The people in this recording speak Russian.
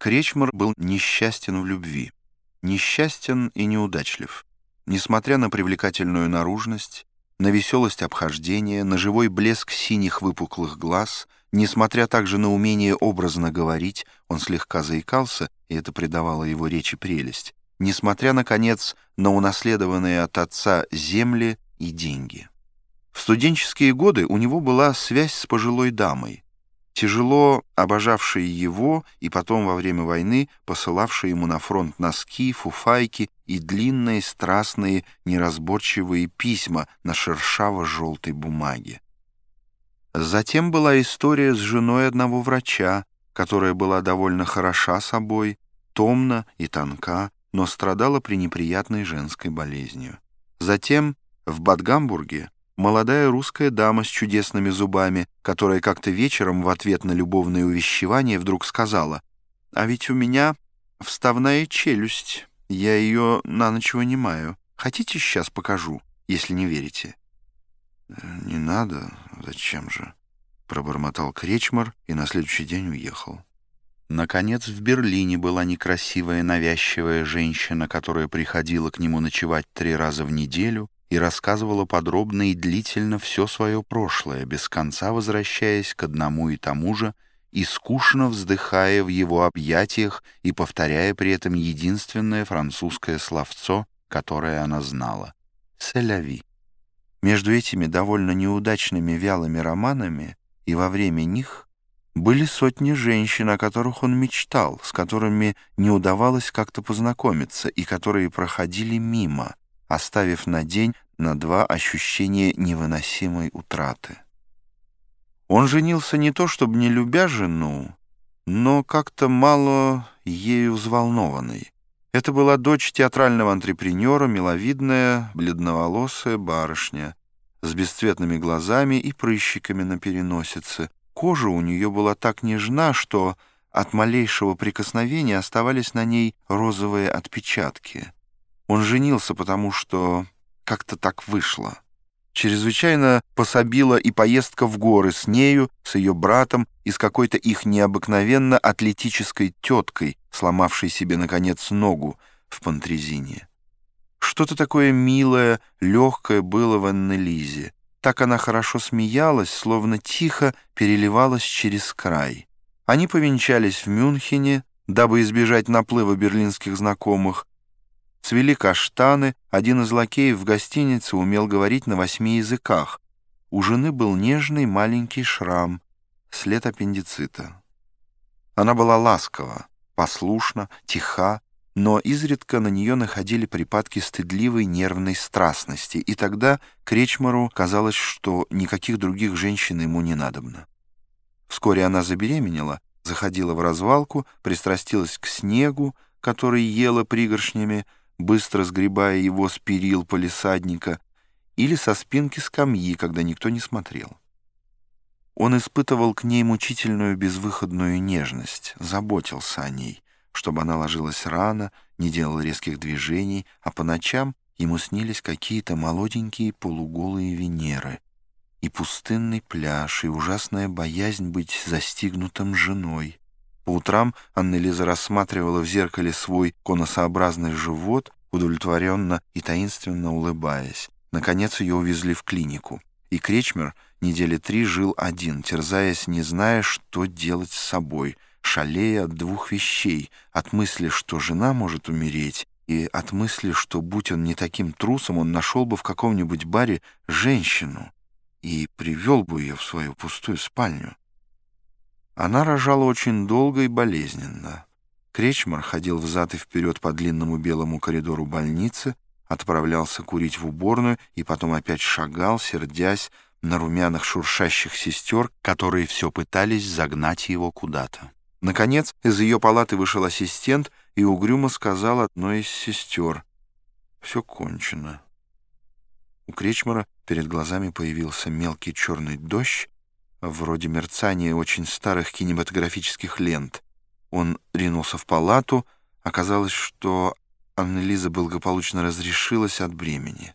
Кречмар был несчастен в любви. Несчастен и неудачлив. Несмотря на привлекательную наружность, на веселость обхождения, на живой блеск синих выпуклых глаз, несмотря также на умение образно говорить, он слегка заикался, и это придавало его речи прелесть, несмотря, наконец, на унаследованные от отца земли и деньги. В студенческие годы у него была связь с пожилой дамой, тяжело обожавшей его и потом во время войны посылавшей ему на фронт носки, фуфайки и длинные, страстные, неразборчивые письма на шершаво-желтой бумаге. Затем была история с женой одного врача, которая была довольно хороша собой, томна и тонка, но страдала при неприятной женской болезнью. Затем в Бадгамбурге молодая русская дама с чудесными зубами, которая как-то вечером в ответ на любовное увещевание вдруг сказала, «А ведь у меня вставная челюсть, я ее на ночь вынимаю. Хотите, сейчас покажу, если не верите?» «Не надо, зачем же?» — пробормотал Кречмар и на следующий день уехал. Наконец, в Берлине была некрасивая навязчивая женщина, которая приходила к нему ночевать три раза в неделю и рассказывала подробно и длительно все свое прошлое, без конца возвращаясь к одному и тому же, и скучно вздыхая в его объятиях и повторяя при этом единственное французское словцо, которое она знала — «Селяви». Между этими довольно неудачными вялыми романами и во время них были сотни женщин, о которых он мечтал, с которыми не удавалось как-то познакомиться и которые проходили мимо — оставив на день, на два ощущение невыносимой утраты. Он женился не то чтобы не любя жену, но как-то мало ею взволнованный. Это была дочь театрального антрепренера, миловидная, бледноволосая барышня с бесцветными глазами и прыщиками на переносице. Кожа у нее была так нежна, что от малейшего прикосновения оставались на ней розовые отпечатки. Он женился, потому что как-то так вышло. Чрезвычайно пособила и поездка в горы с нею, с ее братом и с какой-то их необыкновенно атлетической теткой, сломавшей себе, наконец, ногу в пантрезине. Что-то такое милое, легкое было в Аннелизе. Так она хорошо смеялась, словно тихо переливалась через край. Они повенчались в Мюнхене, дабы избежать наплыва берлинских знакомых, Цвели каштаны, один из лакеев в гостинице умел говорить на восьми языках. У жены был нежный маленький шрам, след аппендицита. Она была ласкова, послушна, тиха, но изредка на нее находили припадки стыдливой нервной страстности, и тогда Кречмару казалось, что никаких других женщин ему не надобно. Вскоре она забеременела, заходила в развалку, пристрастилась к снегу, который ела пригоршнями, быстро сгребая его с перил полисадника, или со спинки скамьи, когда никто не смотрел. Он испытывал к ней мучительную безвыходную нежность, заботился о ней, чтобы она ложилась рано, не делала резких движений, а по ночам ему снились какие-то молоденькие полуголые Венеры, и пустынный пляж, и ужасная боязнь быть застигнутым женой. По утрам Аннелиза рассматривала в зеркале свой конусообразный живот, удовлетворенно и таинственно улыбаясь. Наконец ее увезли в клинику. И Кречмер недели три жил один, терзаясь, не зная, что делать с собой, шалея от двух вещей, от мысли, что жена может умереть, и от мысли, что, будь он не таким трусом, он нашел бы в каком-нибудь баре женщину и привел бы ее в свою пустую спальню. Она рожала очень долго и болезненно. Кречмар ходил взад и вперед по длинному белому коридору больницы, отправлялся курить в уборную и потом опять шагал, сердясь на румяных шуршащих сестер, которые все пытались загнать его куда-то. Наконец, из ее палаты вышел ассистент и угрюмо сказал одной из сестер «Все кончено». У Кречмара перед глазами появился мелкий черный дождь, вроде мерцания очень старых кинематографических лент. Он ринулся в палату. Оказалось, что Аннелиза благополучно разрешилась от бремени.